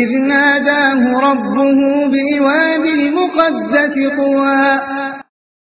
إذ ناداه ربه بإواب المقدس طوى